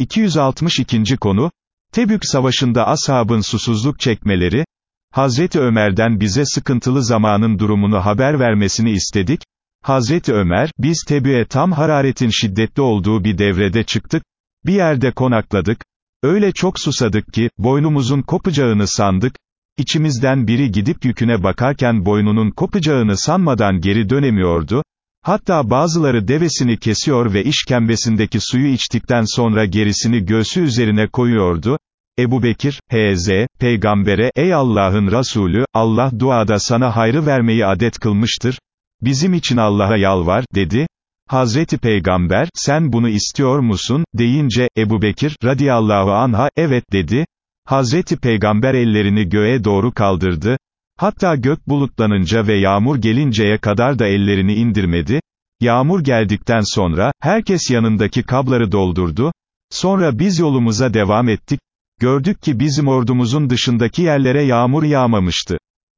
262. konu, Tebük Savaşı'nda ashabın susuzluk çekmeleri, Hazreti Ömer'den bize sıkıntılı zamanın durumunu haber vermesini istedik, Hazreti Ömer, biz Tebük'e tam hararetin şiddetli olduğu bir devrede çıktık, bir yerde konakladık, öyle çok susadık ki, boynumuzun kopacağını sandık, İçimizden biri gidip yüküne bakarken boynunun kopacağını sanmadan geri dönemiyordu, Hatta bazıları devesini kesiyor ve işkembesindeki suyu içtikten sonra gerisini göğsü üzerine koyuyordu. Ebu Bekir, H.Z., peygambere, ey Allah'ın Resulü, Allah duada sana hayrı vermeyi adet kılmıştır. Bizim için Allah'a yalvar, dedi. Hazreti Peygamber, sen bunu istiyor musun, deyince, Ebu Bekir, radiyallahu anha, evet dedi. Hazreti Peygamber ellerini göğe doğru kaldırdı. Hatta gök bulutlanınca ve yağmur gelinceye kadar da ellerini indirmedi. Yağmur geldikten sonra, herkes yanındaki kabları doldurdu. Sonra biz yolumuza devam ettik. Gördük ki bizim ordumuzun dışındaki yerlere yağmur yağmamıştı.